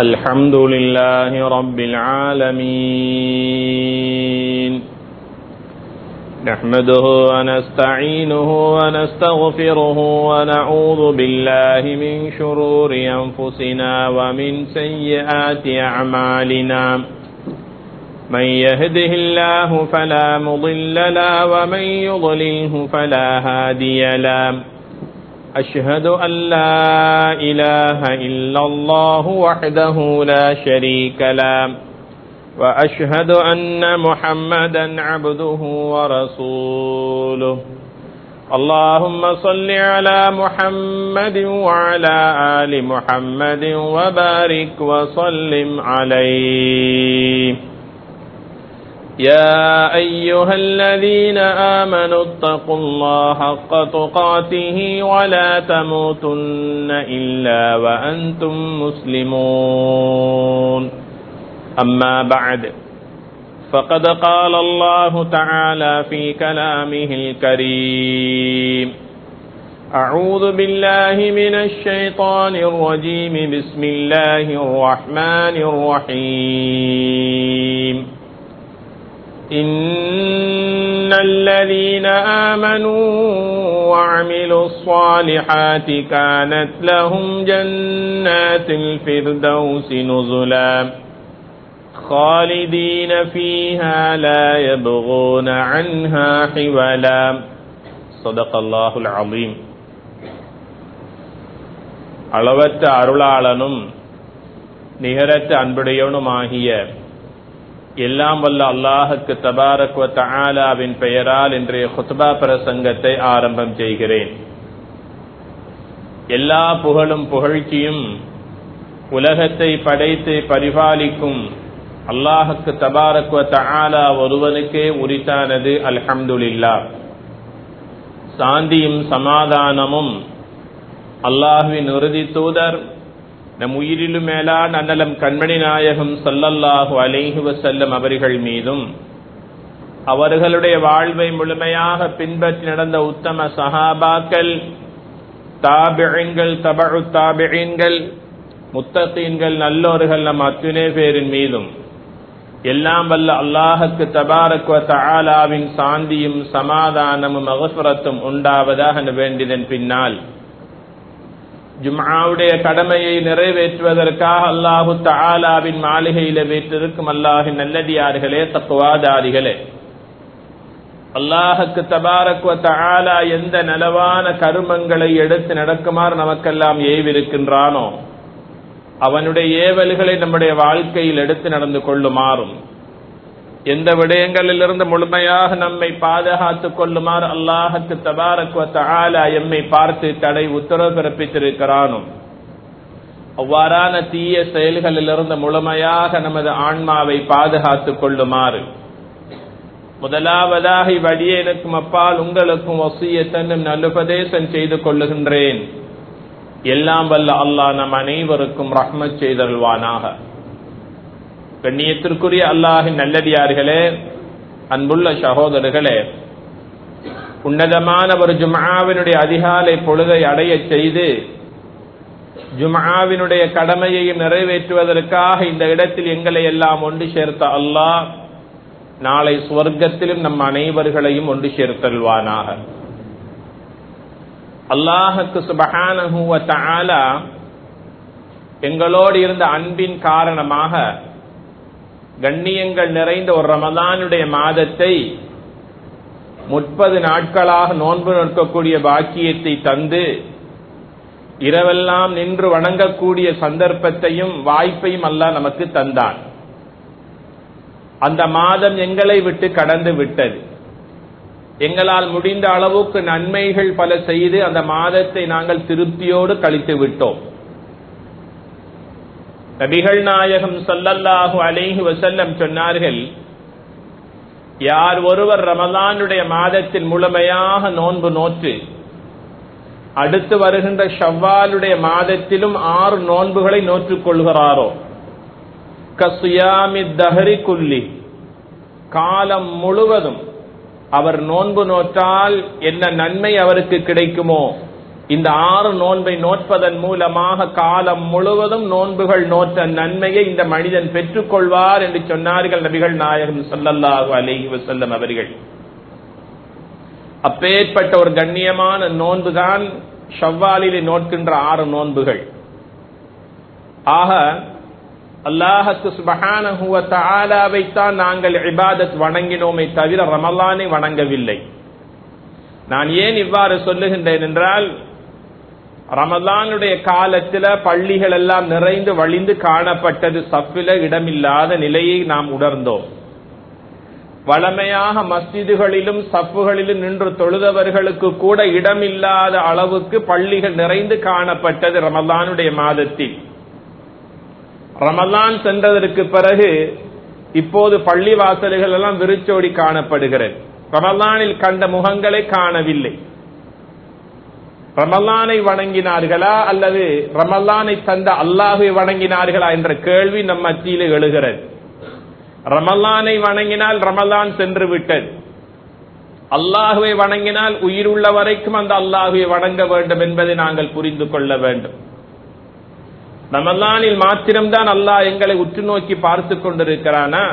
الحمد لله رب العالمين. نحمده ونستعينه ونستغفره ونعوذ بالله من شرور أنفسنا ومن سيئات أعمالنا. من يهده الله فلا مضل له ومن يضلله فلا هادي له. أشهد أن لا إله إلا الله وحده لا شريك له وأشهد أن محمدا عبده ورسوله. اللهم صل على محمد وعلى آل محمد وبارك وسلم عليه. يا أيها الذين آمنوا اتقوا الله حق تقاته ولا تموتن إلا وأنتم مسلمون. أما بعد فقد قال الله تعالى في كلامه الكريم أعوذ بالله من الشيطان الرجيم بسم الله الرحمن الرحيم. إن الذين آمنوا وعملوا الصالحات كانت لهم جنات الفردوس نزلا خالدين فيها لا يبغون عنها حولا صدق الله العظيم அளவற்ற அருளாளனும் நிகரற்ற அன்புடையவனுமாகிய எல்லாம் வல்ல அல்லாஹுக்கு தபாரக்வ தஆலாவின் பெயரால் இன்றைய ஹுத்பா பிரசங்கத்தை ஆரம்பம் செய்கிறேன். எல்லா புகழும் புகழ்ச்சியும் உலகத்தை படைத்து பரிபாலிக்கும் அல்லாஹுக்கு தபாரக்வ தஆலா ஒருவனுக்கே உரித்தானது அல்ஹம்துலில்லா. சாந்தியும் சமாதானமும் அல்லாஹுவின் உறுதி தூதர் நம் உயிரிலும் மேலான அன்னலம் கண்மணி நாயகம் சல்லல்லாஹு அலைஹி வசல்லம் அவர்கள் மீதும் அவர்களுடைய வாழ்வை முழுமையாக பின்பற்றி நடந்த உத்தம சஹாபாக்கள் தாபிழங்கள் தபழு தாபிழங்கள் முத்தத்தீன்கள் நல்லோர்கள் நம் அத்துணை பேரின் மீதும் எல்லாம் வல்ல அல்லாஹுக்கு தபாரக்வ தஆலாவின் சாந்தியும் சமாதானமும் அகசுரத்தும் உண்டாவதாக வேண்டியதன் பின்னால் ஜும்ஆவுடைய கடமையை நிறைவேற்றுவதற்காக அல்லாஹு தாலாவின் மாளிகையில வீற்றிருக்கும் அல்லாஹின் நல்லடியார்களே தக்குவாதாரிகளே. அல்லாஹுக்கு தபாரக்குவ தாலா எந்த நலவான கருமங்களை எடுத்து நடக்குமாறு நமக்கெல்லாம் ஏவிருக்கின்றானோ அவனுடைய ஏவல்களை நம்முடைய வாழ்க்கையில் எடுத்து நடந்து கொள்ளுமாறும். எந்த விடயங்களிலிருந்து முழுமையாக நம்மை பாதுகாத்துக் கொள்ளுமாறு அல்லாஹுக்கு தபாரக்வ எம்மை பார்த்து தடை உத்தரவு பிறப்பித்திருக்கிறானோ? அவ்வாறான தீய செயல்களிலிருந்து முழுமையாக நமது ஆன்மாவை பாதுகாத்துக் கொள்ளுமாறு. முதலாவதாக இவ்வடியனுக்கும் அப்பால் உங்களுக்கும் ஒசியத்தன்னும் நல்லுபதேசம் செய்து கொள்ளுகின்றேன். எல்லாம் வல்ல அல்லாஹ் நம் அனைவருக்கும் ரஹ்மத் செய்தல்வானாக கண்ணியத்திற்குரிய அல்லாஹின் நல்லடியார்களே அன்புள்ள சகோதரர்களே உன்னதமான ஒரு ஜுமாவினுடைய அதிகாலை பொழுதை அடைய செய்து ஜுமாவினுடைய கடமையையும் நிறைவேற்றுவதற்காக இந்த இடத்தில் எங்களை எல்லாம் ஒன்று சேர்த்த அல்லாஹ் நாளை சுவர்க்கத்திலும் நம் அனைவர்களையும் ஒன்று சேர்த்தல்வானாக அல்லாஹுக்கு சுபகான எங்களோடு இருந்த அன்பின் காரணமாக கண்ணியங்கள் நிறைந்த ஒரு ரமதானுடைய மாதத்தை முப்பது நாட்களாக நோன்பு நிற்கக்கூடிய பாக்கியத்தை தந்து இரவெல்லாம் நின்று வணங்கக்கூடிய சந்தர்ப்பத்தையும் வாய்ப்பையும் அல்ல நமக்கு தந்தான். அந்த மாதம் எங்களை விட்டு கடந்து விட்டது. எங்களால் முடிந்த அளவுக்கு நன்மைகள் பல செய்து அந்த மாதத்தை நாங்கள் திருப்தியோடு கழித்து விட்டோம். நபிகள் நாயகம் சல்லல்லாஹு அலைஹி வசல்லம் சொன்னார்கள் யார் ஒருவர் ரமலானுடைய மாதத்தில் முழுமையாக நோன்பு நோற்று அடுத்து வருகின்ற ஷவ்வாலுடைய மாதத்திலும் ஆறு நோன்புகளை நோற்றுக் கொள்கிறாரோ? கசுயாமி தஹரி குல்லி. காலம் முழுவதும் அவர் நோன்பு நோற்றால் என்ன நன்மை அவருக்கு கிடைக்குமோ? இந்த ஆறு நோன்பை நோற்பதன் மூலமாக காலம் முழுவதும் நோன்புகள் நோற்ற நன்மையை இந்த மனிதன் பெற்றுக்கொள்வார் என்று சொன்னார்கள் நபிகள் நாயகம் சொல்லல்லாஹு அலேஹி வசல்லம் அவர்கள். அப்பேற்பட்ட ஒரு கண்ணியமான நோன்புதான் ஷவ்வாலிலே நோட்கின்ற ஆறு நோன்புகள். ஆக அல்லாஹத்து சுபஹானஹு நாங்கள் இபாதத் வணங்கினோமே தவிர ரமலானை வணங்கவில்லை. நான் ஏன் இவ்வாறு சொல்லுகின்றேன் என்றால் ரமலானுடைய காலத்தில் பள்ளிகள் எல்லாம் நிறைந்து வழிந்து காணப்பட்டது சப்பில இடமில்லாத நிலையை நாம் உணர்ந்தோம். வளமையாக மஸ்ஜிதுகளிலும் சப்புகளிலும் நின்று தொழுதவர்களுக்கு கூட இடமில்லாத அளவுக்கு பள்ளிகள் நிறைந்து காணப்பட்டது ரமலானுடைய மாதத்தில். ரமலான் சென்றதற்கு பிறகு இப்போது பள்ளி வாசல்கள் எல்லாம் விரிச்சோடி காணப்படுகிறது. ரமலானில் கண்ட முகங்களை காணவில்லை. ரமல்லானை வணங்கினார்களா அல்லது ரமல்லானை தந்த அல்லாஹை வணங்கினார்களா என்ற கேள்வி நம் மத்தியில் எழுகிறது. ரமல்லானை வணங்கினால் ரமலான் சென்று விட்டது. அல்லாஹுவை வணங்கினால் உயிர் உள்ள வரைக்கும் அந்த அல்லாஹுவை வணங்க வேண்டும் என்பதை நாங்கள் புரிந்து கொள்ள வேண்டும். ரமல்லானில் மாத்திரம்தான் அல்லாஹ் எங்களை உற்று நோக்கி பார்த்து கொண்டிருக்கிறானா?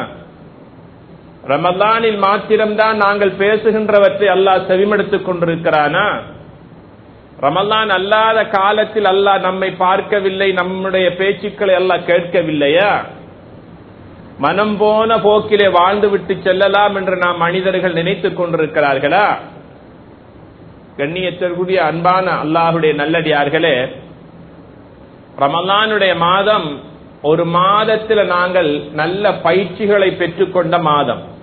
ரமலானில் மாத்திரம்தான் நாங்கள் பேசுகின்றவற்றை அல்லாஹ் செவிமடுத்துக் கொண்டிருக்கிறானா? ரமலான் அல்லாத காலத்தில் அல்லாஹ் நம்மை பார்க்கவில்லை நம்முடைய பேச்சுக்களை எல்லாம் கேட்கவில்லையா? மனம் போன போக்கிலே வாழ்ந்து விட்டு செல்லலாம் என்று நாம் மனிதர்கள் நினைத்துக் கொண்டிருக்கிறார்களா? கண்ணியத்திற்குரிய அன்பான அல்லாஹுடைய நல்லடியார்களே ரமலானுடைய மாதம் ஒரு மாதத்தில் நாங்கள் நல்ல பயிற்சிகளை பெற்றுக்கொண்ட மாதம்.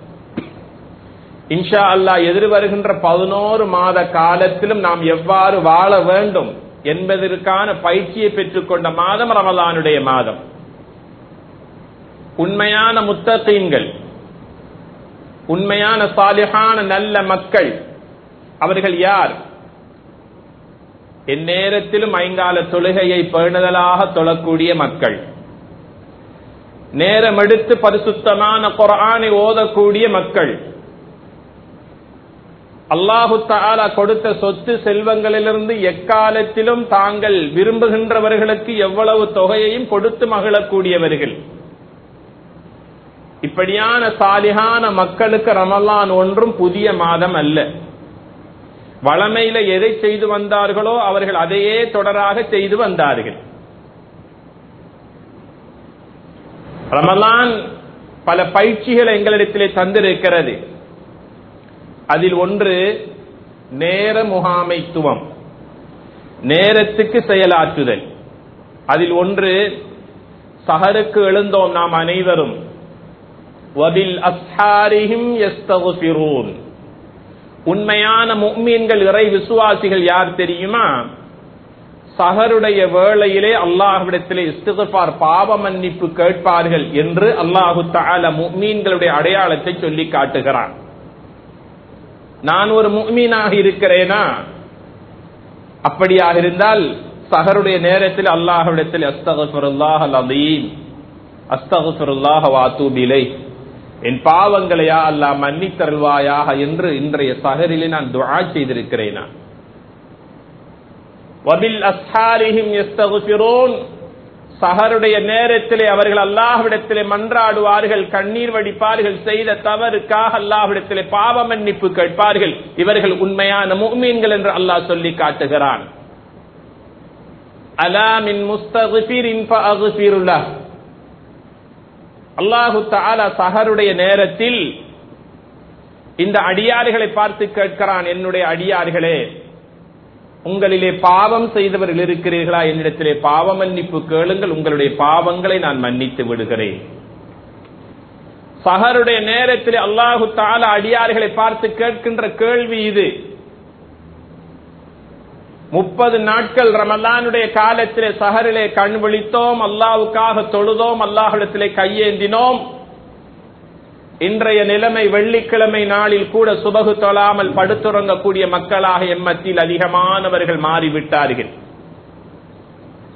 இன்ஷா அல்லாஹ் எதிர்வருகின்ற பதினோரு மாத காலத்திலும் நாம் எவ்வாறு வாழ வேண்டும் என்பதற்கான பயிற்சியை பெற்றுக்கொண்ட மாதம் ரமலானுடைய மாதம். உண்மையான முத்தகீன்கள் உண்மையான சாலிகான நல்ல மக்கள் அவர்கள் யார்? எந்நேரத்திலும் ஐங்கால தொழுகையை பேணுதலாக தொழக்கூடிய மக்கள். நேரம் எடுத்து பரிசுத்தமான குரானை ஓதக்கூடிய மக்கள். அல்லாஹு தாலா கொடுத்த சொத்து செல்வங்களிலிருந்து எக்காலத்திலும் தாங்கள் விரும்புகின்றவர்களுக்கு எவ்வளவு தொகையையும் கொடுத்து மகிழக்கூடியவர்கள். இப்படியான சாலிகான மக்களுக்கு ரமலான் ஒன்றும் புதிய மாதம் அல்ல. வளமையில எதை செய்து வந்தார்களோ அவர்கள் அதையே தொடராக செய்து வந்தார்கள். ரமலான் பல பயிற்சிகள் எங்களிடத்திலே தந்திருக்கிறது. அதில் ஒன்று நேர முகாமைத்துவம். நேரத்துக்கு செயலாற்றுதல். அதில் ஒன்று சஹருக்கு எழுந்தோம் நாம் அனைவரும். உண்மையான முக்மீன்கள் இறை விசுவாசிகள் யார் தெரியுமா? சஹருடைய வேளையிலே அல்லாஹ்விடத்திலே இஸ்திகபார் பாவ மன்னிப்பு கேட்பார்கள் என்று அல்லாஹு தால முக்மீன்களுடைய அடையாளத்தை சொல்லி காட்டுகிறான். நான் ஒரு முக்மீனாக இருக்கிறேனா? அப்படியாக இருந்தால் சகருடைய நேரத்தில் அல்லாஹ்விடத்தில் அஸ்தகஃபருல்லாஹ் அலீம் அஸ்தகஃபருல்லாஹ் வாத்தூபிலை என் பாவங்களையா அல்லா மன்னித்தருள்வாயாக என்று இன்றைய சகரிலே நான் துவா செய்திருக்கிறேனா? வபில் அஸ்ஹாரிஹிம் யஸ்தகுஃபிரூன் சகருடைய நேரத்திலே அவர்கள் அல்லாஹ்விடத்திலே மன்றாடுவார்கள் கண்ணீர் வடிப்பார்கள் செய்த தவறுக்காக அல்லாஹ்விடத்திலே பாவ மன்னிப்பு கேட்பார்கள். இவர்கள் உண்மையான முகமீன்கள் என்று அல்லாஹ் சொல்லி காட்டுகிறான். அலாமின் அல்லாஹு தாலா சஹருடைய நேரத்தில் இந்த அடியார்களை பார்த்து கேட்கிறான் என்னுடைய அடியார்களே உங்களிலே பாவம் செய்தவர்கள் இருக்கிறீர்களா? என்னிடத்திலே பாவ மன்னிப்பு கேளுங்கள். உங்களுடைய பாவங்களை நான் மன்னித்து விடுகிறேன். சஹருடைய நேரத்தில் அல்லாஹு தால அடியார்களை பார்த்து கேட்கின்ற கேள்வி இது. முப்பது நாட்கள் ரமலானுடைய காலத்திலே சஹரிலே கண் விழித்தோம். அல்லாவுக்காக தொழுதோம். அல்லாஹிடத்திலே கையேந்தினோம். இன்றைய நிலைமை வெள்ளிக்கிழமை நாளில் கூட சுபகு தொழாமல் படுத்துறங்கக்கூடிய மக்களாக எம்மத்தில் அதிகமானவர்கள் மாறிவிட்டார்கள்.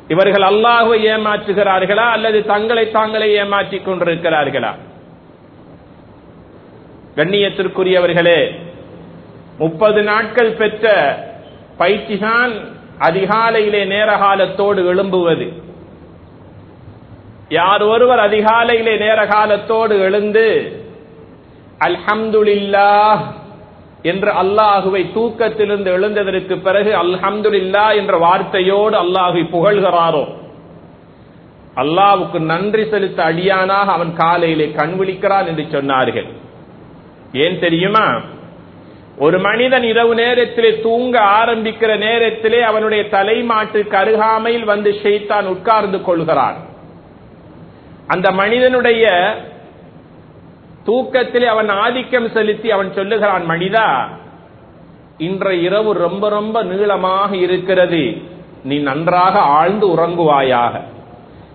இவர்கள் அல்லாஹுவை ஏமாற்றுகிறார்களா? அல்லது தங்களை தாங்களே ஏமாற்றிக் கொண்டிருக்கிறார்களா? கண்ணியத்திற்குரியவர்களே முப்பது நாட்கள் பெற்ற பயிற்சிதான் அதிகாலையிலே நேரகாலத்தோடு எழும்புவது. யார் ஒருவர் அதிகாலையிலே நேரகாலத்தோடு எழுந்து அல்ஹம்துலில்லா என்று அல்லாஹுவை தூக்கத்திலிருந்து எழுந்ததற்கு பிறகு அல்ஹம்துலில்லா என்ற வார்த்தையோடு அல்லாஹுவை புகழ்கிறாரோ? அல்லாவுக்கு நன்றி செலுத்த அடியானாக அவன் காலையிலே கண் விழிக்கிறான் என்று சொன்னார்கள். ஏன் தெரியுமா? ஒரு மனிதன் இரவு நேரத்திலே தூங்க ஆரம்பிக்கிற நேரத்திலே அவனுடைய தலைமாட்டுக்கு அருகாமையில் வந்து ஷெய்தான் உட்கார்ந்து கொள்கிறான். அந்த மனிதனுடைய தூக்கத்திலே அவன் ஆதிக்கம் செலுத்தி அவன் சொல்லுகிறான் மனிதா இன்றைய இரவு ரொம்ப ரொம்ப நீளமாக இருக்கிறது. நீ நன்றாக ஆழ்ந்து உறங்குவாயாக.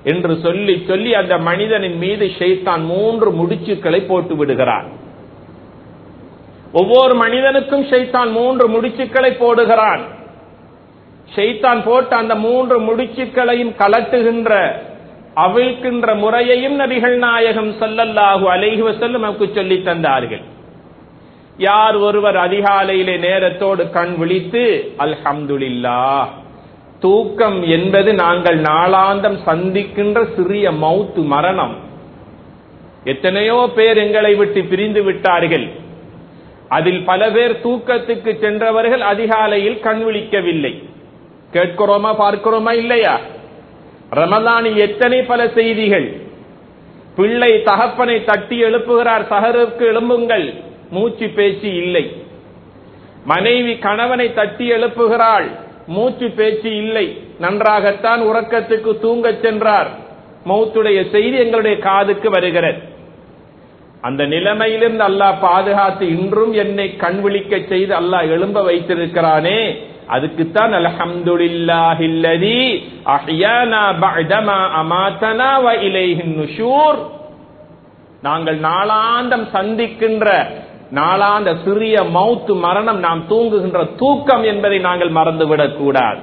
என்று சொல்லி சொல்லி அந்த மனிதனின் மீது ஷெய்தான் மூன்று முடிச்சுக்களை போட்டு விடுகிறான். ஒவ்வொரு மனிதனுக்கும் ஷெய்தான் மூன்று முடிச்சுக்களை போடுகிறான். ஷெய்தான் போட்டு அந்த மூன்று முடிச்சுக்களையும் கலட்டுகின்ற அவிழ்க்கின்ற முறையையும் நபிகள் நாயகம் சல்லல்லாஹு அலைஹி வஸல்லம் நமக்கு சொல்லி தந்தார்கள். யார் ஒருவர் அதிகாலையிலே நேரத்தோடு கண் விழித்து அல்ஹம்துலில்லா தூக்கம் என்பது நாங்கள் நாளாந்தம் சந்திக்கின்ற சிறிய மௌத்து மரணம். எத்தனையோ பேர் எங்களை விட்டு பிரிந்து விட்டார்கள். அதில் பல பேர் தூக்கத்துக்கு சென்றவர்கள் அதிகாலையில் கண் விழிக்கவில்லை. கேட்கிறோமா பார்க்கிறோமா இல்லையா? ரமலானில் எத்தனை பல செய்திகள். பிள்ளை தகப்பனை தட்டி எழுப்புகிறார் சகருக்கு எழும்புங்கள் மூச்சு பேச்சு இல்லை. மனைவி கணவனை தட்டி எழுப்புகிறாள் மூச்சு பேச்சு இல்லை. நன்றாகத்தான் உறக்கத்துக்கு தூங்கச் சென்றார். மௌத்துடைய செய்தி எங்களுடைய காதுக்கு வருகிறது. அந்த நிலைமையிலிருந்து அல்லாஹ் பாதுகாத்து இன்றும் என்னை கண் விழிக்க செய்து அல்லாஹ் எழும்ப வைத்திருக்கிறானே. அதுக்குத்தான் அல்ஹம்துலில்லாஹில்லதி அஹ்யானா பஅதமா அமாதனா வ இலைஹின் நுஷூர். நாங்கள் நாளாந்தம் சந்திக்கின்ற நாளாந்த சிறிய மௌத்து மரணம் நாம் தூங்குகின்ற தூக்கம் என்பதை நாங்கள் மறந்துவிடக் கூடாது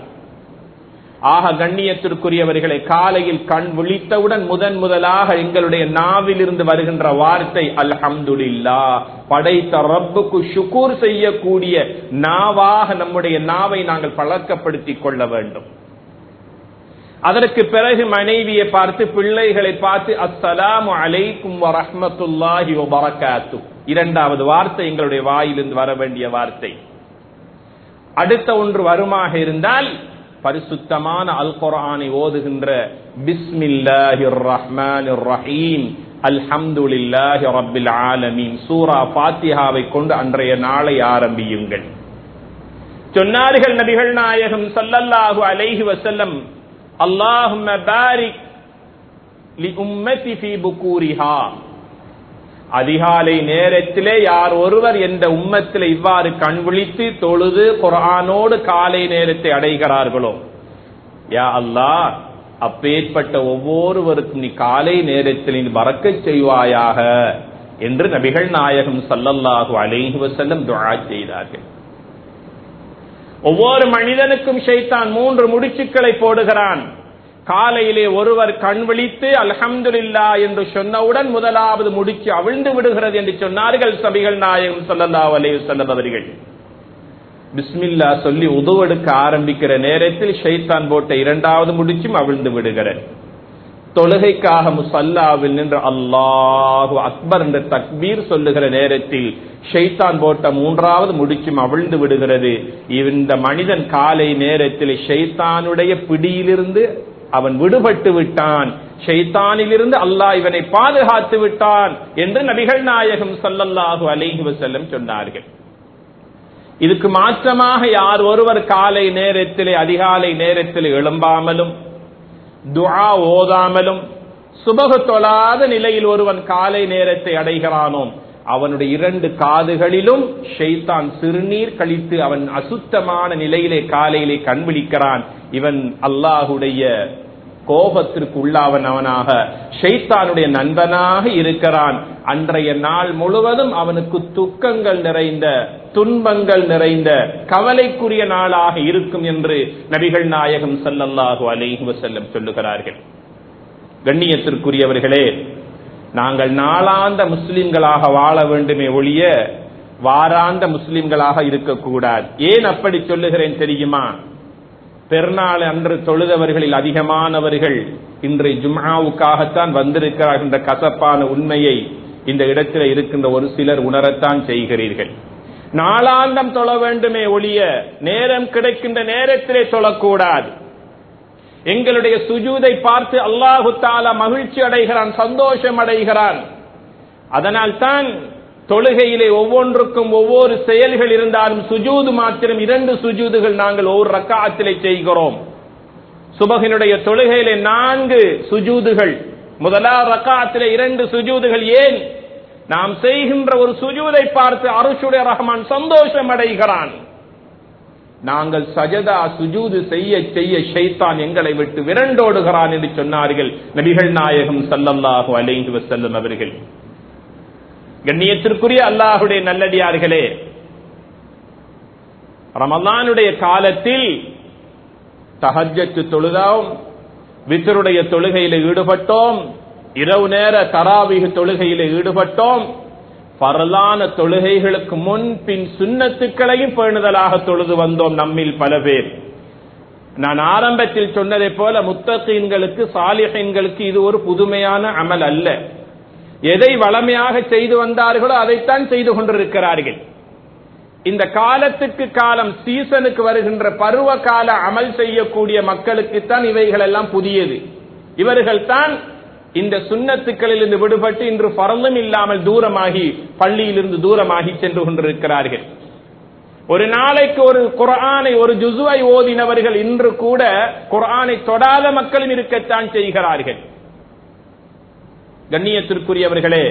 ஆக கண்ணியத்திற்குரியவர்களை காலையில் கண் விழித்தவுடன் முதன் முதலாக எங்களுடைய நாவிலிருந்து வருகின்ற வார்த்தை அல்ஹம்துலில்லா. படைத்த ரப்புக்கு சுக்கூர் செய்யக்கூடிய நாவாக நம்முடைய நாவை நாங்கள் பழக்கப்படுத்திக் கொள்ள வேண்டும். அதற்கு பிறகு மனைவியை பார்த்து பிள்ளைகளை பார்த்து அஸ்ஸலாமு அலைக்கும் வரஹ்மத்துல்லாஹி வரக்காத்து இரண்டாவது வார்த்தை எங்களுடைய வாயிலிருந்து வர வேண்டிய வார்த்தை. அடுத்த ஒன்று வருமாக இருந்தால் பரிசுத்தமான அல் குரானை ஓதுகின்ற பிஸ்மில்லாஹிர் ரஹ்மான் ரஹீம் அல்ஹம்துலில்லாஹி ரப்பில் ஆலமீன். சூரா ஃபாத்திஹாவை கொண்டு அன்றைய நாளை ஆரம்பியுங்கள். சொன்னார்கள் நபிகள் நாயகம் சல்லல்லாஹு அலைஹி வஸல்லம் அல்லாஹும்ம பாரிக் லி உம்மதி ஃபீ புகூரிஹா. அதிகாலை நேரத்திலே யார் ஒருவர் எந்த உம்மத்தில் இவ்வாறு கண் விழித்து தொழுது குரானோடு காலை நேரத்தை அடைகிறார்களோ? யா அல்லாஹ் அப்பேற்பட்ட ஒவ்வொருவருக்கும் நீ காலை நேரத்தில் நீ வரக்கச் செய்வாயாக என்று நபிகள் நாயகம் சல்லல்லாஹு அலைஹி வஸல்லம் துஆ செய்தார்கள். ஒவ்வொரு மனிதனுக்கும் ஷைத்தான் மூன்று முடிச்சுக்களை போடுகிறான். காலையிலே ஒருவர் கண் விழித்து அல்ஹம்துலில்லா என்று சொன்னவுடன் முதலாவது முடிச்சு அவிழ்ந்து விடுகிறது என்று சொன்னார்கள் சபிகள் நாயகம் சொல்லல்லா அலைஹி வஸல்லம் அவர்கள். பிஸ்மில்லா சொல்லி உதவெடுக்க ஆரம்பிக்கிற நேரத்தில் ஷைத்தான் போட்ட இரண்டாவது முடிச்சும் அவிழ்ந்து விடுகிறது. தொழுகைக்காக முசல்லாவில் நின்று அல்லாஹு அக்பர் என்ற தக்பீர் சொல்லுகிற நேரத்தில் ஷைத்தான் போட்ட மூன்றாவது முடிச்சும் அவிழ்ந்து விடுகிறது. இந்த மனிதன் காலை நேரத்தில் ஷைத்தானுடைய பிடியிலிருந்து அவன் விடுபட்டு விட்டான். ஷைத்தானிலிருந்து அல்லாஹ் இவனை பாதுகாத்து விட்டான் என்று நபிகள் நாயகம் சல்லல்லாஹு அலைஹி வசல்லம் சொன்னார்கள். இதுக்கு மாற்றமாக யார் ஒருவர் காலை நேரத்திலே அதிகாலை நேரத்தில் எழும்பாமலும் துஆ ஓதாமலும் சுபகு தொழாத நிலையில் ஒருவன் காலை நேரத்தை அடைகிறானோ அவனுடைய இரண்டு காதுகளிலும் ஷெய்தான் சிறுநீர் கழித்து அவன் அசுத்தமான நிலையிலே காலையிலே கண்விழிக்கிறான் இவன் அல்லாஹுடைய கோபத்திற்கு உள்ளாவன் அவனாக ஷைத்தானுடைய நண்பனாக இருக்கிறான். அன்றைய நாள் முழுவதும் அவனுக்கு துக்கங்கள் நிறைந்த துன்பங்கள் நிறைந்த கவலைக்குரிய நாளாக இருக்கும் என்று நபிகள் நாயகம் சல்லல்லாஹு அலைஹி செல்லம் சொல்லுகிறார்கள். கண்ணியத்திற்குரியவர்களே நாங்கள் நாளாந்த முஸ்லிம்களாக வாழ வேண்டுமே ஒழிய வாராந்த முஸ்லிம்களாக இருக்கக்கூடாது. ஏன் அப்படி சொல்லுகிறேன் தெரியுமா? பெருநாள் அன்று தொழுதவர்களில் அதிகமானவர்கள் இன்று ஜும்ஆவுக்காகத்தான் வந்திருக்கிறார்கள் என்ற கசப்பான உண்மையை இந்த இடத்தில் இருக்கின்ற ஒரு சிலர் உணரத்தான் செய்கிறீர்கள். நாளாந்தம் தொழ வேண்டுமே ஒழிய நேரம் கிடைக்கின்ற நேரத்திலே தொழக்கூடாது. எங்களுடைய சுஜூதை பார்த்து அல்லாஹு தாலா மகிழ்ச்சி அடைகிறான் சந்தோஷம் அடைகிறான். அதனால் தான் தொழுகையிலே ஒவ்வொன்றுக்கும் ஒவ்வொரு செயல்கள் இருந்தாலும் சுஜூது மாத்திரம் இரண்டு சுஜூதுகள் நாங்கள் ஒவ்வொரு ரக்காத்திலே செய்கிறோம். சுபகினுடைய தொழுகையிலே நான்கு சுஜூதுகள். முதலாவது ரக்காத்திலே இரண்டு சுஜூதுகள் ஏன்? நாம் செய்கின்ற ஒரு சுஜூதை பார்த்து அருஷுடைய ரஹமான் சந்தோஷம் அடைகிறான். நாங்கள் சஜதா சுஜூது செய்ய செய்ய ஷைத்தான் எங்களை விட்டு விரண்டோடுகிறான் என்று சொன்னார்கள். நபிகள் நாயகம் சல்லல்லாஹு அலைஹி வஸல்லம் அவர்கள். கண்ணியத்திற்குரிய அல்லாஹுடைய நல்லடியார்களே ரமலானுடைய காலத்தில் தஹஜத்து தொழுதோம் வித்தருடைய தொழுகையில ஈடுபட்டோம் இரவு நேர தராவிக தொழுகையில ஈடுபட்டோம் பரலான தொழுகைகளுக்கு முன் பின் சுண்ணத்துக்களையும் பேணுதலாக தொழுது வந்தோம் நம்மில் பல பேர். நான் ஆரம்பத்தில் சொன்னதை போல முத்தகீன்களுக்கு சாலிஹீன்களுக்கு இது ஒரு புதுமையான அமல் அல்ல. எதை வளமையாக செய்து வந்தார்களோ அதைத்தான் செய்து கொண்டிருக்கிறார்கள். இந்த காலத்துக்கு காலம் சீசனுக்கு வருகின்ற பருவ கால அமல் செய்யக்கூடிய மக்களுக்குத்தான் இவைகள் எல்லாம் புதியது. இவர்கள் தான் இந்த சுண்ணத்துக்களில் இருந்து விடுபட்டு இன்று பரந்தும் இல்லாமல் தூரமாகி பள்ளியிலிருந்து தூரமாகி சென்று கொண்டிருக்கிறார்கள். ஒரு நாளைக்கு ஒரு குரானை ஒரு ஜுசுவை ஓதினவர்கள் இன்று கூட குரானை தொடாத மக்களும் இருக்கத்தான் செய்கிறார்கள். கண்ணியத்திற்குரியவர்களே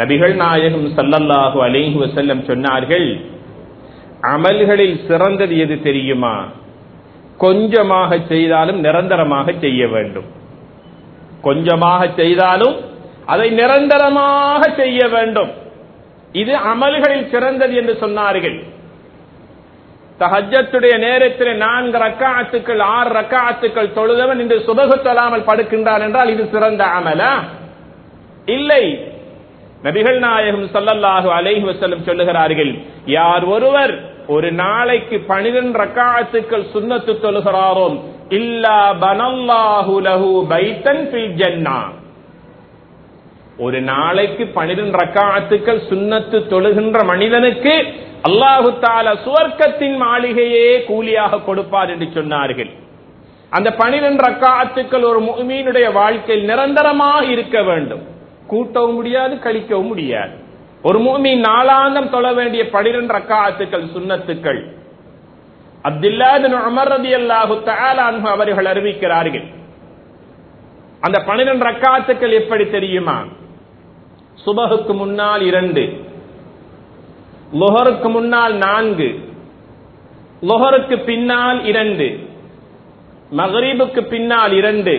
நபிகள் நாயகம் சல்லல்லாஹு அலேஹு வசல்லம் சொன்னார்கள் அமல்களில் சிறந்தது எது தெரியுமா? கொஞ்சமாக செய்தாலும் நிரந்தரமாக செய்ய வேண்டும். கொஞ்சமாக செய்தாலும் அதை நிரந்தரமாக செய்ய வேண்டும். இது அமல்களில் சிறந்தது என்று சொன்னார்கள். தஹஜத்துடைய நேரத்தில் நான்கு ரக்காத்துக்கள் ஆறு ரக்காத்துக்கள் தொழுதவன் இன்று சுபகு தொழாமல் படுக்கின்றான் என்றால் இது சிறந்த அமலா? இல்லை. நபிகள் நாயகம் சல்லல்லாஹு அலைஹி வசல்லம் சொல்லுகிறார்கள் யார் ஒருவர் ஒரு நாளைக்கு பனிரெண்டு ரக்காத்துக்கள் சுன்னத்து தொழுகிறாரோ இல்லா பனல்லாஹு லஹு பைத்தன் ஃபில் ஜன்னா. ஒரு நாளைக்கு பனிரெண்டு ரக்காத்துக்கள் சுன்னத்து தொழுகின்ற மனிதனுக்கு அல்லாஹு தால சுவர்க்கத்தின் மாளிகையே கூலியாக கொடுப்பார் என்று சொன்னார்கள். அந்த பனிரெண்டு ரக்காத்துக்கள் ஒரு மீனுடைய வாழ்க்கையில் நிரந்தரமாக இருக்க வேண்டும். கூட்டவும் முடியாது கழிக்கவும் முடியாது. ஒரு மூமி நாளாந்தம் தொழ வேண்டிய பனிரெண்டு ரக்காத்துக்கள் சுன்னத்துக்கள் அப்துல்லாதின் அமர் ரதி அல்லாஹு தஆலான்ஹு அவர்கள் அறிவிக்கிறார்கள். அந்த பனிரெண்டு ரக்காத்துக்கள் எப்படி தெரியுமா? சுபகுக்கு முன்னால் இரண்டு லொஹருக்கு முன்னால் நான்கு லொஹருக்கு பின்னால் இரண்டு மகரீபுக்கு பின்னால் இரண்டு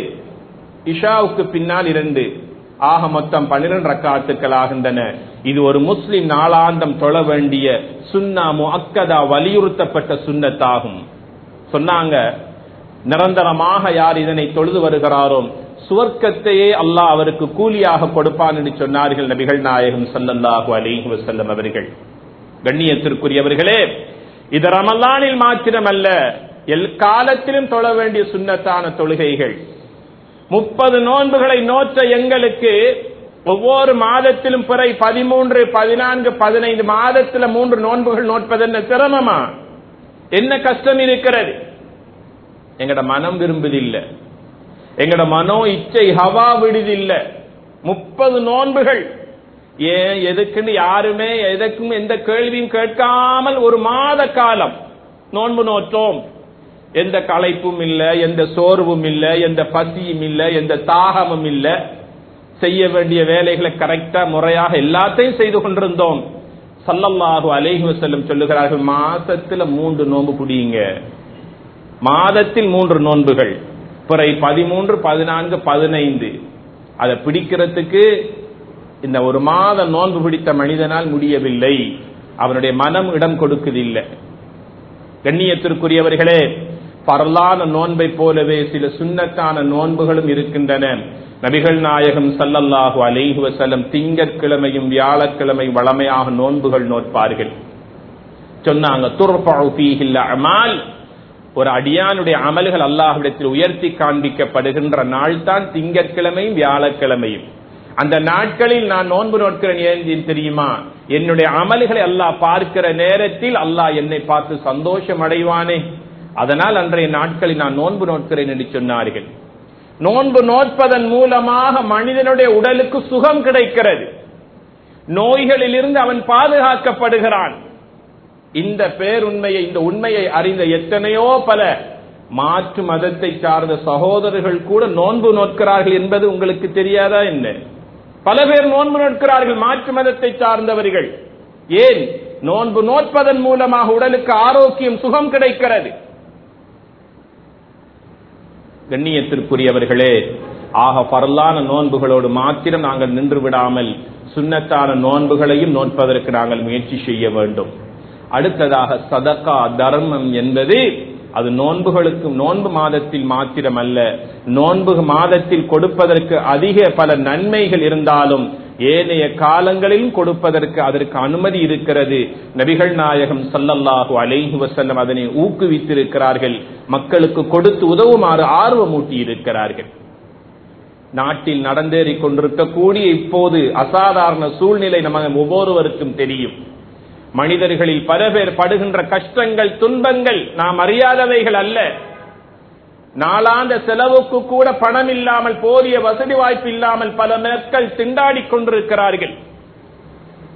இஷாவுக்கு பின்னால் இரண்டு. ஆக மொத்தம் பன்னிரண்டு ரக்காத்துக்கள் ஆகின்றன. இது ஒரு முஸ்லிம் நாளாந்தம் தொழ வேண்டிய சுன்னா முஅக்கதா வலியுறுத்தப்பட்ட சுன்னத்தாகும். சொன்னாங்க நிரந்தரமாக யார் இதனை தொழுது வருகிறாரோ சுவர்க்கத்தையே அல்லாஹ் அவருக்கு கூலியாக கொடுப்பான் என்று சொன்னார்கள் நபிகள் நாயகம் சல்லல்லாஹு அலைஹி வசல்லம் அவர்கள். கண்ணியத்திற்குரியவர்களே இது ரமலானில் மாத்திரமல்ல எல் காலத்திலும் தொழ வேண்டிய சுன்னத்தான தொழுகைகள். முப்பது நோன்புகளை நோற்ற எங்களுக்கு ஒவ்வொரு மாதத்திலும் பிறை பதிமூன்று பதினான்கு பதினைந்து மாதத்துல மூன்று நோன்புகள் நோட்பது என்ன சிரமமா? என்ன கஷ்டம் இருக்கிறது? எங்கட மனம் விரும்புதில்லை. எங்கட மனோ இச்சை ஹவா விடுதில்லை. முப்பது நோன்புகள். ஏன் எதுக்குன்னு யாருமே எதற்கும் எந்த கேள்வியும் கேட்காமல் ஒரு மாத காலம் நோன்பு நோற்றோம். எந்த களைப்பும் இல்லை எந்த சோர்வும் இல்லை எந்த பசியும் இல்லை எந்த தாகமும் இல்லை. செய்ய வேண்டிய வேலைகளை கரெக்டா முறையாக எல்லாத்தையும் செய்து கொண்டிருந்தோம். சல்லல்லாஹு அலைஹி செல்லும் சொல்லுகிறார்கள் மாசத்துல மூன்று நோன்பு புடியுங்க. மாதத்தில் மூன்று நோன்புகள். பிறை பதிமூன்று பதினான்கு பதினைந்து. அதை பிடிக்கிறதுக்கு இந்த ஒரு மாத நோன்பு பிடித்த மனிதனால் முடியவில்லை. அவனுடைய மனம் இடம் கொடுக்குதில்லை. கண்ணியத்திற்குரியவர்களே பரலான நோன்பை போலவே சில சுண்ணத்தான நோன்புகளும் இருக்கின்றன. நபிகள் நாயகம் சல்லல்லாஹு அலைஹி வஸல்லம் திங்கட்கிழமையும் வியாழக்கிழமை வளமையாக நோன்புகள் நோட்பார்கள் சொன்னாங்க துர்ஃபஉ ஃபீஹில் அமால். ஒரு அடியானுடைய அமல்கள் அல்லாஹ்விடத்தில் உயர்த்தி காண்பிக்கப்படுகின்ற நாள் தான் திங்கட்கிழமையும் வியாழக்கிழமையும். அந்த நாட்களில் நான் நோன்பு நோட்கிறேன் ஏன் தெரியுமா? என்னுடைய அமல்களை அல்லாஹ் பார்க்கிற நேரத்தில் அல்லாஹ் என்னை பார்த்து சந்தோஷம் அடைவானே. அதனால் அன்றைய நாட்களில் நான் நோன்பு நோட்கிறேன் என்று சொன்னார்கள். நோன்பு நோட்பதன் மூலமாக மனிதனுடைய உடலுக்கு சுகம் கிடைக்கிறது. நோய்களிலிருந்து அவன் பாதுகாக்கப்படுகிறான். இந்த பேருண்மையை இந்த உண்மையை அறிந்த எத்தனையோ பல மாற்று மதத்தை சார்ந்த சகோதரர்கள் கூட நோன்பு நோட்கிறார்கள் என்பது உங்களுக்கு தெரியாதா என்ன? பல பேர் நோன்பு நோட்கிறார்கள் மாற்று மதத்தை சார்ந்தவர்கள். ஏன்? நோன்பு நோட்பதன் மூலமாக உடலுக்கு ஆரோக்கியம் சுகம் கிடைக்கிறது. கண்ணியத்திற்குரியவர்களே ஆக பரலான நோன்புகளோடு மாத்திரம் நாங்கள் நின்று விடாமல் சுண்ணத்தான நோன்புகளையும் நோட்பதற்கு நாங்கள் முயற்சி செய்ய வேண்டும். அடுத்ததாக சதக்கா தர்மம் என்பது அது நோன்புகளுக்கும் நோன்பு மாதத்தில் மாத்திரம் அல்ல நோன்பு மாதத்தில் கொடுப்பதற்கு அதிக பல நன்மைகள் இருந்தாலும் ஏனைய காலங்களிலும் கொடுப்பதற்கு அதற்கு அனுமதி இருக்கிறது. நபிகள் நாயகம் சல்லல்லாஹு அலைஹி வசல்லம் அதனை ஊக்குவித்திருக்கிறார்கள். மக்களுக்கு கொடுத்து உதவுமாறு ஆர்வமூட்டி இருக்கிறார்கள். நாட்டில் நடந்தேறிக் கொண்டிருக்கக்கூடிய இப்போது அசாதாரண சூழ்நிலை நமக்கு ஒவ்வொருவருக்கும் தெரியும். மனிதர்களில் பல பேர் படுகின்ற கஷ்டங்கள் துன்பங்கள் நாம் அறியாதவைகள் அல்ல. நாளாந்த செலவுக்கு கூட பணம் இல்லாமல் போதிய வசதி வாய்ப்பு இல்லாமல் பல மக்கள் திண்டாடி கொண்டிருக்கிறார்கள்.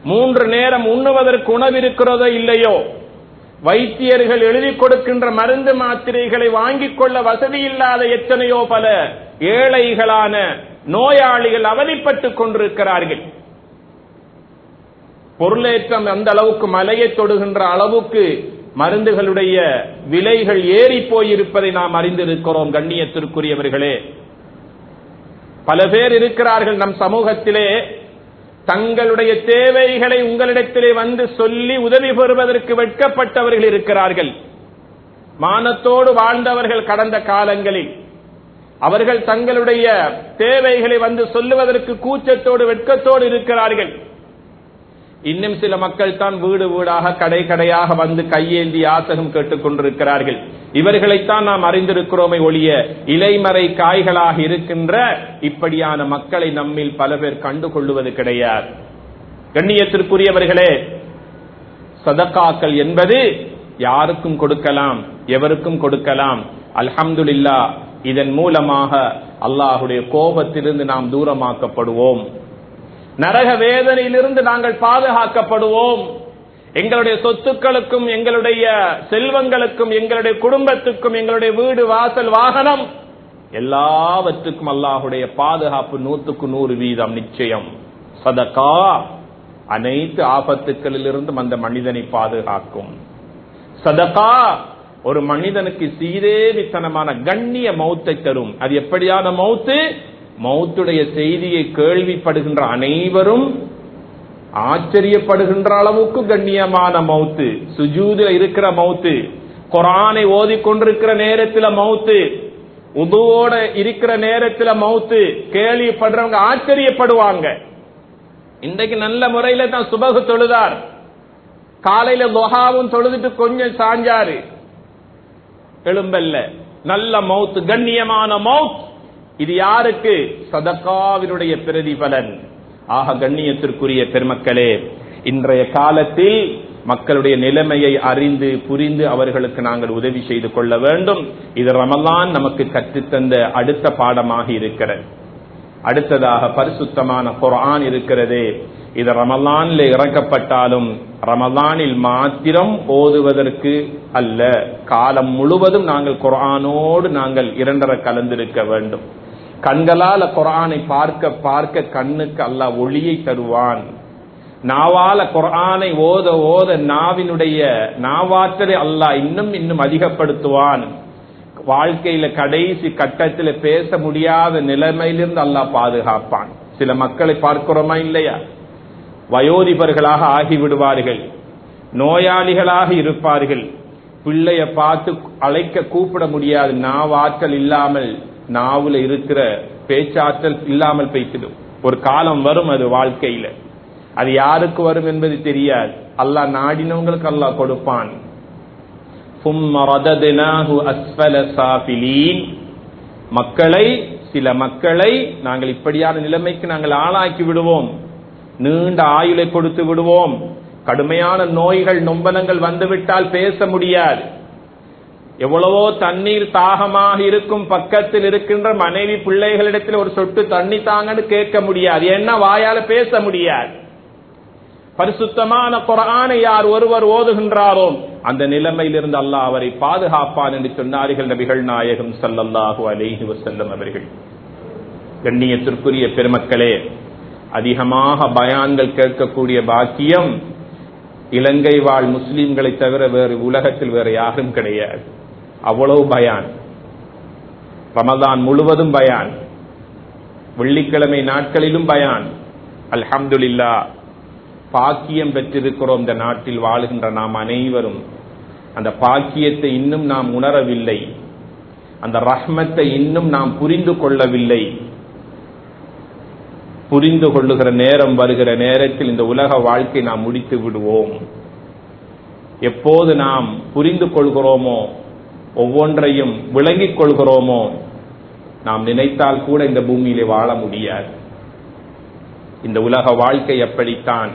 மூன்று நேரம் உண்ணுவதற்கு உணவு இருக்கிறதோ இல்லையோ? வைத்தியர்கள் எழுதி கொடுக்கின்ற மருந்து மாத்திரைகளை வாங்கிக் கொள்ள வசதி இல்லாத எத்தனையோ பல ஏழைகளான நோயாளிகள் அவதிப்பட்டுக் கொண்டிருக்கிறார்கள். பொருளேற்றம் அந்த அளவுக்கு மலையை தொடுகின்ற அளவுக்கு மருந்துகளுடைய விலைகள் ஏறி போயிருப்பதை நாம் அறிந்திருக்கிறோம் கண்ணியத்திற்குரியவர்களே. பல பேர் இருக்கிறார்கள் நம் சமூகத்திலே. தங்களுடைய தேவைகளை உங்களிடத்திலே வந்து சொல்லி உதவி பெறுவதற்கு வெட்கப்பட்டவர்கள் இருக்கிறார்கள். மானத்தோடு வாழ்ந்தவர்கள் கடந்த காலங்களில். அவர்கள் தங்களுடைய தேவைகளை வந்து சொல்லுவதற்கு கூச்சத்தோடு வெட்கத்தோடு இருக்கிறார்கள். இன்னும் சில மக்கள் தான் வீடு வீடாக கடை கடையாக வந்து கையேந்தி யாசகம் கேட்டுக் கொண்டிருக்கிறார்கள் இவர்களைத்தான் நாம் அறிந்திருக்கிறோமே ஒழிய இலைமறை காய்களாக இருக்கின்ற இப்படியான மக்களை நம்மில் பல பேர் கண்டுகொள்வது கிடையாது. கண்ணியத்திற்குரியவர்களே சதக்காக்கள் என்பது யாருக்கும் கொடுக்கலாம் எவருக்கும் கொடுக்கலாம். அல்ஹம்துல்லா இதன் மூலமாக அல்லாஹுடைய கோபத்திலிருந்து நாம் தூரமாக்கப்படுவோம். நரக வேதனையிலிருந்து நாங்கள் பாதுகாக்கப்படுவோம். எங்களுடைய சொத்துக்களுக்கும் எங்களுடைய செல்வங்களுக்கும் எங்களுடைய குடும்பத்துக்கும் எங்களுடைய வீடு வாசல் வாகனம் எல்லாவற்றுக்கும் அல்லாஹுடைய பாதுகாப்பு நூற்றுக்கு நூறு வீதம் நிச்சயம். சதகா அனைத்து ஆபத்துக்களிலிருந்தும் அந்த மனிதனை பாதுகாக்கும். சதகா ஒரு மனிதனுக்கு சீரேவித்தனமான கண்ணிய மௌத்தை தரும். அது எப்படியான மௌத்து? மௌத்துடைய செய்தியை கேள்விப்படுகின்ற அனைவரும் ஆச்சரியப்படுகின்ற அளவுக்கு கண்ணியமான மௌத்து. சுஜூதில் இருக்கிற மௌத்து. குரானை ஓதிக்கொண்டிருக்கிற நேரத்தில் மௌத்து. உதுவோட இருக்கிற நேரத்தில் மௌத்து. கேள்விப்படுறவங்க ஆச்சரியப்படுவாங்க. இன்றைக்கு நல்ல முறையில தான் சுபகு தொழுதார். காலையில தொகாவும் தொழுதுட்டு கொஞ்சம் சாஞ்சாரு. எழும்பல்ல. நல்ல மௌத்து கண்ணியமான மவுத் இது யாருக்கு? சதக்காவினுடைய பிரதிபலன். ஆக கண்ணியத்திற்குரிய பெருமக்களே இன்றைய காலத்தில் மக்களுடைய நிலைமையை அறிந்து புரிந்து அவர்களுக்கு நாங்கள் உதவி செய்து கொள்ள வேண்டும். இது ரமலான் நமக்கு கற்றுத்தந்த அடுத்த பாடமாக இருக்கிறது. அடுத்ததாக பரிசுத்தமான குரான் இருக்கிறது. இது ரமலானில் இறக்கப்பட்டாலும் ரமலானில் மாத்திரம் ஓதுவதற்கு அல்ல. காலம் முழுவதும் நாங்கள் குரானோடு நாங்கள் இரண்டரை கலந்திருக்க வேண்டும். கண்களால குரானை பார்க்க பார்க்க கண்ணுக்கு அல்லாஹ் ஒளியை தருவான். நாவால குரானை ஓத ஓத நாவினுடைய நாவாற்றலை அல்லாஹ் இன்னும் இன்னும் அதிகப்படுத்துவான். வாழ்க்கையில கடைசி கட்டத்தில் பேச முடியாத நிலைமையிலிருந்து அல்லாஹ் பாதுகாப்பான். சில மக்களை பார்க்கிறோமா இல்லையா? வயோதிபர்களாக ஆகிவிடுவார்கள். நோயாளிகளாக இருப்பார்கள். பிள்ளைய பார்த்து அழைக்க கூப்பிட முடியாது. நாவாற்றல் இல்லாமல் நாவுல இருக்கிற பேச்சாற்றல் இல்லாமல் பேசிடும் ஒரு காலம் வரும் அது வாழ்க்கையில. அது யாருக்கு வரும் என்பது தெரியாது. அல்லாஹ் நாடினவங்களுக்கு அல்லாஹ் கொடுப்பான். மக்களை சில மக்களை நாங்கள் இப்படியான நிலைமைக்கு நாங்கள் ஆளாக்கி விடுவோம். நீண்ட ஆயுளை கொடுத்து விடுவோம். கடுமையான நோய்கள் நொம்பலங்கள் வந்துவிட்டால் பேச முடியாது. எவ்வளவோ தண்ணீர் தாகமாக இருக்கும் பக்கத்தில் இருக்கின்ற மனைவி பிள்ளைகளிடத்தில் ஒரு சொட்டு தண்ணி தாங்கன்னு கேட்க முடியாது. என்ன வாயால பேச முடியாது. பரிசுத்தமான குரானை யார் ஒருவர் ஓதுகின்றாரோ அந்த நிலைமையிலிருந்து அல்லாஹ் அவரை பாதுகாப்பான் என்று சொன்னார்கள் நபிகள் நாயகம் சல்லல்லாஹு அலேஹி வசல்லம் அவர்கள். கண்ணியத்திற்குரிய பெருமக்களே அதிகமாக பயான்கள் கேட்கக்கூடிய பாக்கியம் இலங்கை வாழ் முஸ்லீம்களை தவிர வேறு உலகத்தில் வேறு யாரும் கிடையாது. அவ்வளவு பயான். ரமதான் முழுவதும் பயான். வெள்ளிக்கிழமை நாட்களிலும் பயான். அல்ஹம்துலில்லா பாக்கியம் பெற்றிருக்கிறோம் இந்த நாட்டில் வாழுகின்ற நாம் அனைவரும். அந்த பாக்கியத்தை இன்னும் நாம் உணரவில்லை. அந்த ரஹ்மத்தை இன்னும் நாம் புரிந்து கொள்ளவில்லை. புரிந்து கொள்ளுகிற நேரம் வருகிற நேரத்தில் இந்த உலக வாழ்க்கை நாம் முடித்து விடுவோம். எப்போது நாம் புரிந்து கொள்கிறோமோ ஒவ்வொன்றையும் விளங்கிக் கொள்கிறோமோ? நாம் நினைத்தால் கூட இந்த பூமியிலே வாழ முடியாது. இந்த உலக வாழ்க்கை எப்படித்தான்?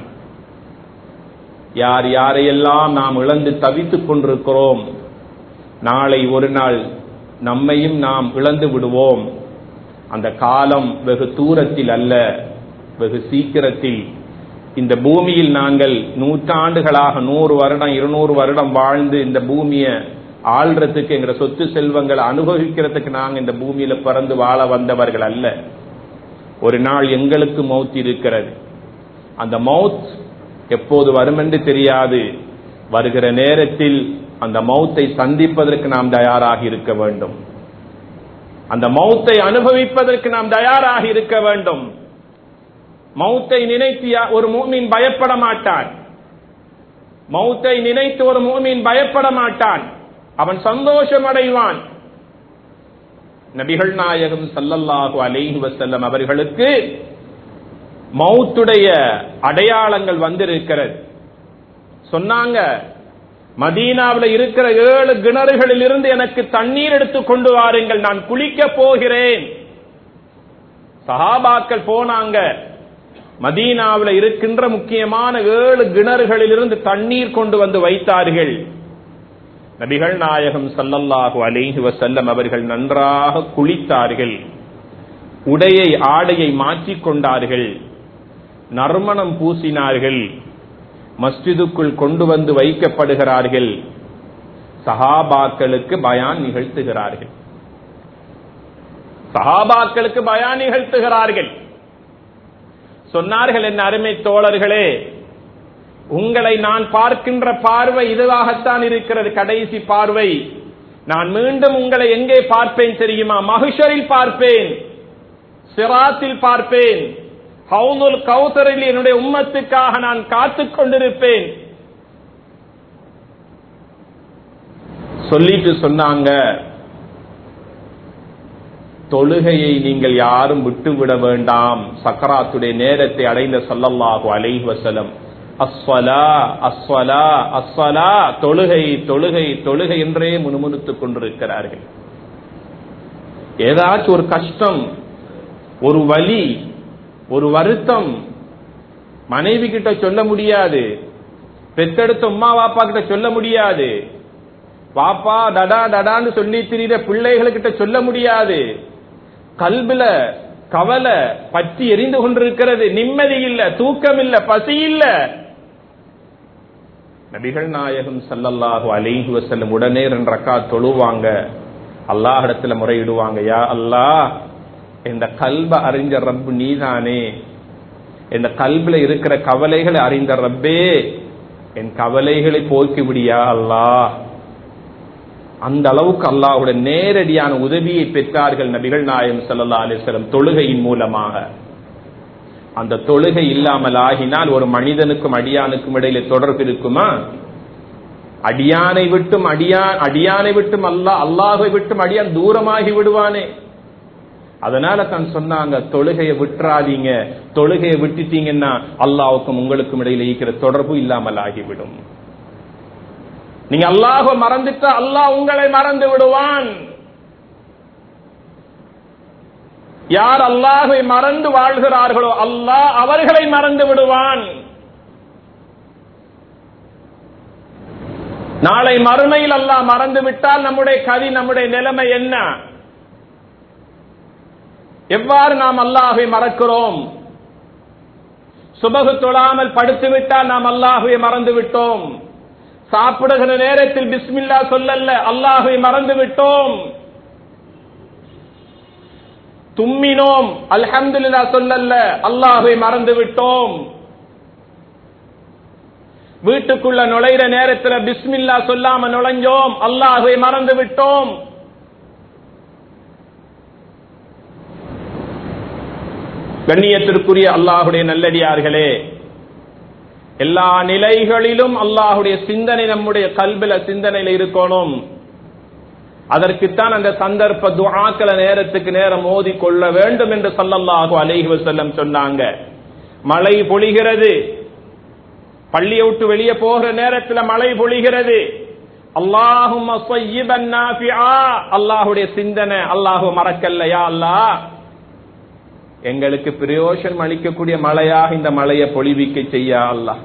யார் யாரையெல்லாம் நாம் இழந்து தவித்துக் கொண்டிருக்கிறோம்? நாளை ஒரு நாள் நம்மையும் நாம் இழந்து விடுவோம். அந்த காலம் வெகு தூரத்தில் அல்ல வெகு சீக்கிரத்தில். இந்த பூமியில் நாங்கள் நூற்றாண்டுகளாக நூறு வருடம் இருநூறு வருடம் வாழ்ந்து இந்த பூமியை ஆள்றதுக்கு எங்க சொத்து செல்வங்களை அனுபவிக்கிறதுக்கு நாங்கள் இந்த பூமியில பிறந்து வாழ வந்தவர்கள் அல்ல. ஒரு நாள் எங்களுக்கு மௌத் இருக்கிறது. அந்த மௌத் எப்போது வரும் என்று தெரியாது. வருகிற நேரத்தில் அந்த மௌத்தை சந்திப்பதற்கு நாம் தயாராக இருக்க வேண்டும். அந்த மௌத்தை அனுபவிப்பதற்கு நாம் தயாராக இருக்க வேண்டும். மௌத்தை நினைத்து ஒரு மூமின் பயப்பட மாட்டான். மௌத்தை நினைத்து ஒரு மூமின் பயப்பட மாட்டான். அவன் சந்தோஷம் அடைவான் நபிகள் நாயகம் சல்லல்லாஹு அலைஹி வசல்லம் அவர்களுக்கு மௌத்துடைய அடையாளங்கள் வந்திருக்கிறது. சொன்னாங்க மதீனாவில் இருக்கிற ஏழு கிணறுகளில் இருந்து எனக்கு தண்ணீர் எடுத்து கொண்டு வாருங்கள் நான் குளிக்க போகிறேன். சஹாபாக்கள் போனாங்க மதீனாவில் இருக்கின்ற முக்கியமான ஏழு கிணறுகளில் இருந்து தண்ணீர் கொண்டு வந்து வைத்தார்கள். நபிகள் நாயகம் சல்லல்லாஹு அலேஹி வசல்லம் அவர்கள் நன்றாக குளித்தார்கள். உடையை ஆடையை மாற்றிக் கொண்டார்கள். நறுமணம் பூசினார்கள். மஸ்ஜிதுக்குள் கொண்டு வந்து வைக்கப்படுகிறார்கள். சஹாபாக்களுக்கு பயான் நிகழ்த்துகிறார்கள். சஹாபாக்களுக்கு பயான் நிகழ்த்துகிறார்கள். சொன்னார்கள் என் அருமை தோழர்களே உங்களை நான் பார்க்கின்ற பார்வை இதுவாகத்தான் இருக்கிறது கடைசி பார்வை. நான் மீண்டும் உங்களை எங்கே பார்ப்பேன் தெரியுமா? மகிஷரில் பார்ப்பேன். சிராத்தில் பார்ப்பேன். ஹவுனுல் கௌசரில் என்னுடைய உம்மத்துக்காக நான் காத்துக் கொண்டிருப்பேன். சொல்லிட்டு சொன்னாங்க தொழுகையை நீங்கள் யாரும் விட்டுவிட வேண்டாம். சக்கராத்துடைய நேரத்தை அடைந்த ஸல்லல்லாஹு அலைஹி அஸ்வலா அஸ்வலா அஸ்வலா தொழுகை தொழுகை தொழுகை என்றே முணுமுணுத்துக் கொண்டிருக்கிறார்கள். ஏதாச்சும் ஒரு கஷ்டம் ஒரு வலி ஒரு வருத்தம் மனைவி கிட்ட சொல்ல முடியாது பெத்தெடுத்த உமா வாப்பா கிட்ட சொல்ல முடியாது பாப்பா டடா டடான்னு சொல்லி திரியிற பிள்ளைகளுக்கிட்ட சொல்ல முடியாது கல்வில கவலை பற்றி எரிந்து கொண்டிருக்கிறது நிம்மதி இல்ல தூக்கம் இல்ல பசி இல்லை நபிகள் நாயகம் சல்லல்லாஹு அலைஹி வசல்லம் உடனே ரெண்டு ரக்கா தொழுவாங்க. அல்லாஹிடத்துல முறையிடுவாங்க. யா அல்லாஹ் இந்த கல்ப அறிஞ்ச ரப்பு நீதானே. இந்த கல்பில் இருக்கிற கவலைகளை அறிந்த ரப்பே என் கவலைகளை போக்கி விடியா அல்லாஹ். அந்த அளவுக்கு அல்லாஹுடைய நேரடியான உதவியை பெற்றார்கள் நபிகள் நாயகம் ஸல்லல்லாஹு அலைஹி தொழுகையின் மூலமாக. அந்த தொழுகை இல்லாமல் ஆகினால் ஒரு மனிதனுக்கும் அடியானுக்கும் இடையில தொடர்பு இருக்குமா? அடியானை விட்டும் அடியான் அடியானை விட்டும் அல்லாஹ் அல்லாஹை விட்டும் அடியான் தூரமாகி விடுவானே. அதனால தான் சொன்னாங்க தொழுகையை விட்டுறாதீங்க. தொழுகையை விட்டுட்டீங்கன்னா அல்லாவுக்கும் உங்களுக்கும் இடையில இருக்கிற தொடர்பு இல்லாமல் ஆகிவிடும் நீங்க அல்லாஹ மறந்துட்டா அல்லாஹ் உங்களை மறந்து விடுவான். யார் அல்லாஹை மறந்து வாழ்கிறார்களோ அல்லாஹ் அவர்களை மறந்து விடுவான். நாளை மறுமையில் அல்லாஹ் மறந்து விட்டால் நம்முடைய கதி நம்முடைய நிலைமை என்ன? எவ்வாறு நாம் அல்லாஹை மறக்கிறோம்? சுபகு தொழாமல் படுத்து விட்டால் நாம் அல்லாஹுவை மறந்து விட்டோம். சாப்பிடுகிற நேரத்தில் பிஸ்மில்லா சொல்லல்ல அல்லாஹுவை மறந்து விட்டோம். தும்மினோம். அல்ஹம்துலில்லா சொல்லல்ல. அல்லாஹை மறந்து விட்டோம் வீட்டுக்குள்ள நுழைற நேரத்தில் பிஸ்மில்லா சொல்லாம நுழைஞ்சோம். அல்லாஹை மறந்து விட்டோம் கண்ணியத்திற்குரிய அல்லாஹுடைய நல்லடியார்களே எல்லா நிலைகளிலும் அல்லாஹுடைய சிந்தனை நம்முடைய கல்வில சிந்தனையில் இருக்கணும். அதற்குத்தான் அந்த சந்தர்ப்ப துஆக்கள நேரத்துக்கு நேரம் மோதி கொள்ள வேண்டும் என்று சல்லல்லாஹு அலைஹி வஸல்லம் சொன்னாங்க. மழை பொழிகிறது. பள்ளியை விட்டு வெளியே போகிற நேரத்தில் மழை பொழிகிறது. அல்லாஹும் அல்லாஹுடைய சிந்தனை. அல்லாஹு மறக்கல்லையா அல்லாஹ். எங்களுக்கு பிரயோசனம் அளிக்கக்கூடிய மழையாக இந்த மழையை பொழிவிக்க செய்ய அல்லாஹ்.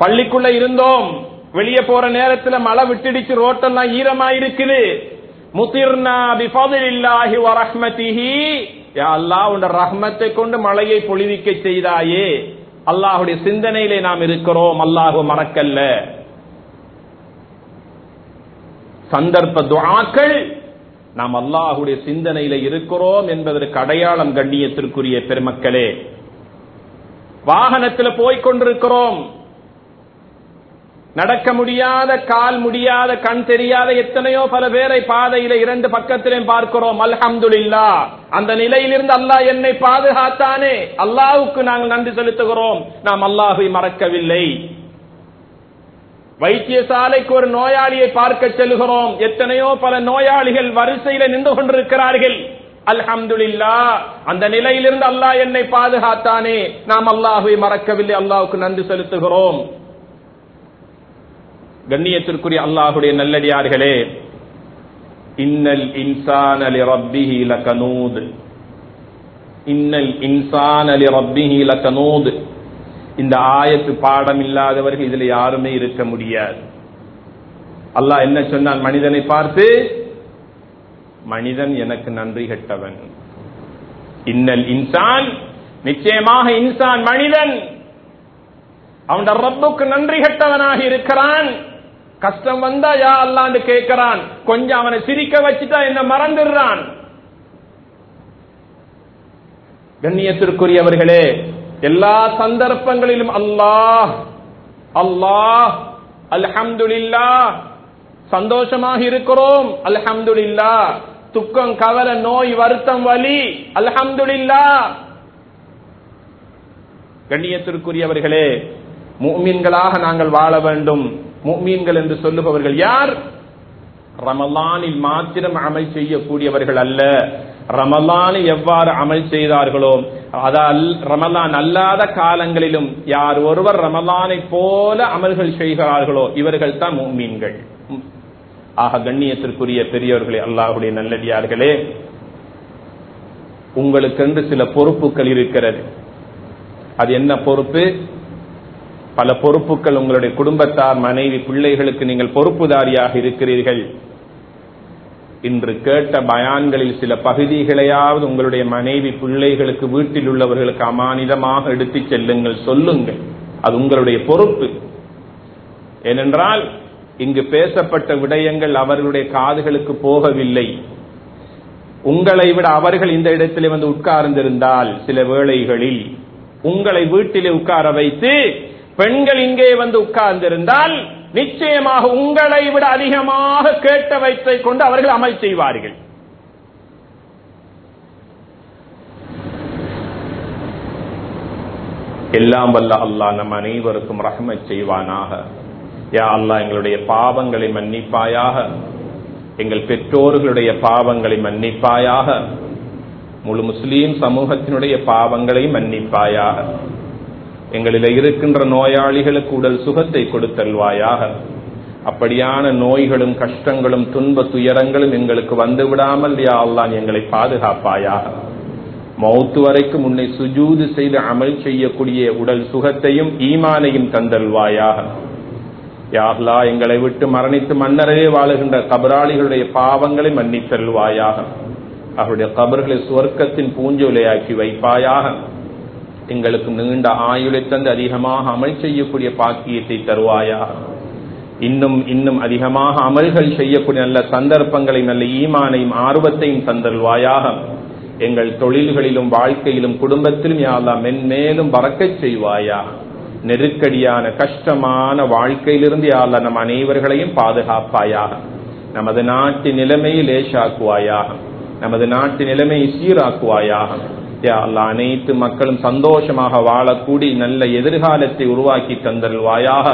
பள்ளிக்குள்ள இருந்தோம். வெளியே போற நேரத்துல மழை விட்டுடிச்சு ரோட்டெல்லாம் ஈரமா இருக்குது முதிர்னா பிஃபதிலில்லாஹி வ ரஹ்மதிஹி யா அல்லாஹ் உன் ரஹ்மத்தை கொண்டு மழையை பொழிவிக்க செய்தாயே. அல்லாஹுடைய சிந்தனையிலே நாம் இருக்கிறோம் அல்லாஹு மறக்கல்ல. சந்தர்ப்ப துஆக்கள் நாம் அல்லாஹுடைய சிந்தனையில இருக்கிறோம் என்பதற்கு அடையாளம் கண்ணியத்திற்குரிய பெருமக்களே. வாகனத்தில் போய்க் கொண்டிருக்கிறோம். நடக்க முடியாத கால் முடியாத கண் தெரியாத எத்தனையோ பல பேரை பாதையில இரண்டு பக்கத்திலும் பார்க்கிறோம். அல்ஹம்துலில்லா. அந்த நிலையிலிருந்து அல்லாஹ் என்னை பாதுகாத்தானே? அல்லாஹுக்கு நாங்கள் நன்றி செலுத்துகிறோம். நாம் அல்லாஹை மறக்கவில்லை. வைத்தியசாலைக்கு ஒரு நோயாளியை பார்க்க செல்கிறோம். எத்தனையோ பல நோயாளிகள் வரிசையில நின்று கொண்டிருக்கிறார்கள். அல்ஹம்துலில்லா. அந்த நிலையிலிருந்து அல்லாஹ் என்னை பாதுகாத்தானே? நாம் அல்லாஹை மறக்கவில்லை. அல்லாஹுக்கு நன்றி செலுத்துகிறோம். கண்ணியத்திற்குரிய அல்லாஹுடைய நல்லடியார்களே இன்னல் இன்சான் அலி ரப்பிஹி லகனூத். இன்னல் இன்சான் அலி ரப்பிஹி லகனூத். இந்த ஆயத்து பாடம் இல்லாதவர்கள் இதுல யாருமே இருக்க முடியாது. அல்லாஹ் என்ன சொன்னான்? மனிதனை பார்த்து மனிதன் எனக்கு நன்றி கெட்டவன். இன்னல் இன்சான் நிச்சயமாக இன்சான் மனிதன். அவன் ரப்புக்கு நன்றி கெட்டவனாக இருக்கிறான். கஷ்டம் வந்தா யா அல்லான்னு கேட்கிறான் கொஞ்சம் அவனை சிரிக்க வச்சுட்டா என்ன மறந்துடுறான். கண்ணியத்திற்குரியவர்களே எல்லா சந்தர்ப்பங்களிலும் அல்லாஹ் அல்லாஹ் அல்ஹம்துலில்லா சந்தோஷமாக இருக்கிறோம். அல்ஹம்துலில்லா துக்கம் கவல நோய் வருத்தம் வலி அல்ஹம்துலில்லா கண்ணியத்திற்குரியவர்களே மூமின்களாக நாங்கள் வாழ வேண்டும். முக்மீன்கள் என்று சொல்லுபவர்கள் யார்? ரமலானில் மாத்திரம் அமல் செய்யக்கூடியவர்கள் அல்ல. ரமலானை எவ்வாறு அமல் செய்தார்களோ அதால் ரமலான் அல்லாத காலங்களிலும் யார் ஒருவர் ரமலானை போல அமல்கள் செய்கிறார்களோ இவர்கள் தான் மீன்கள் ஆக கண்ணியத்திற்குரிய பெரியவர்களே அல்லாஹுடைய நல்லடியார்களே உங்களுக்கென்று சில பொறுப்புகள் இருக்கிறது. அது என்ன பொறுப்பு? பல பொறுப்புகள் உங்களுடைய குடும்பத்தார் மனைவி பிள்ளைகளுக்கு நீங்கள் பொறுப்புதாரியாக இருக்கிறீர்கள். இன்று கேட்ட பயான்களில் சில பகுதிகளையாவது உங்களுடைய மனைவி பிள்ளைகளுக்கு வீட்டில் உள்ளவர்களுக்கு அமானிதமாக எடுத்துச் செல்லுங்கள் சொல்லுங்கள். அது உங்களுடைய பொறுப்பு. ஏனென்றால் இங்கு பேசப்பட்ட விடயங்கள் அவர்களுடைய காதுகளுக்கு போகவில்லை. உங்களை விட அவர்கள் இந்த இடத்திலே வந்து உட்கார்ந்திருந்தால் சில வேளைகளில் உங்களை வீட்டிலே உட்கார வைத்து பெண்கள் இங்கே வந்து உட்கார்ந்திருந்தால் நிச்சயமாக உங்களை விட அதிகமாக கேட்ட வைத்தை கொண்டு அவர்கள் அமல் செய்வார்கள். எல்லாம் வல்ல அல்லாஹ் நம் அனைவருக்கும் ரஹ்மத் செய்வானாக. யா அல்லாஹ் எங்களுடைய பாவங்களை மன்னிப்பாயாக எங்கள் பெற்றோர்களுடைய பாவங்களை மன்னிப்பாயாக முழு முஸ்லீம் சமூகத்தினுடைய பாவங்களை மன்னிப்பாயாக. எங்களில் இருக்கின்ற நோயாளிகளுக்கு உடல் சுகத்தை கொடுத்தல்வாயாக அப்படியான நோய்களும் கஷ்டங்களும் துன்ப துயரங்களும் எங்களுக்கு வந்து விடாமல் யா எங்களை பாதுகாப்பாயாக. மௌத்து வரைக்கும் உன்னை சுஜூது செய்து அமல் செய்யக்கூடிய உடல் சுகத்தையும் ஈமானையும் தந்தல்வாயாக யாஹ்லா எங்களை விட்டு மரணித்து மன்னரே வாழுகின்ற கபராளிகளுடைய பாவங்களை மன்னித்தல்வாயாக அவருடைய கபர்களை சுவர்க்கத்தின் பூஞ்சோலையாக்கி வைப்பாயாக. எங்களுக்கு நீண்ட ஆயுளை தந்து அதிகமாக அமல் செய்யக்கூடிய பாக்கியத்தை தருவாயாக. இன்னும் இன்னும் அதிகமாக அமல்கள் செய்யக்கூடிய நல்ல சந்தர்ப்பங்களை நல்ல ஈமானையும் ஆர்வத்தையும் தந்தல்வாயாக எங்கள் தொழில்களிலும் வாழ்க்கையிலும் குடும்பத்திலும் யாழ்லா மென்மேலும் பறக்கச் செய்வாயா நெருக்கடியான கஷ்டமான வாழ்க்கையிலிருந்து யாழ்லா நம் அனைவர்களையும் பாதுகாப்பாயாக. நமது நாட்டு நிலைமையை லேசாக்குவாயாக. நமது நாட்டு நிலைமையை சீராக்குவாயாக. யா அல்லா அனைத்து மக்களும் சந்தோஷமாக வாழக்கூடி நல்ல எதிர்காலத்தை உருவாக்கி தந்தல்வாயாக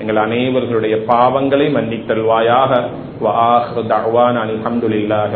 எங்கள் அனைவர்களுடைய பாவங்களை மன்னித்தல்வாயாக வாஹ் தகவான் அல்ஹம்துலில்லாஹி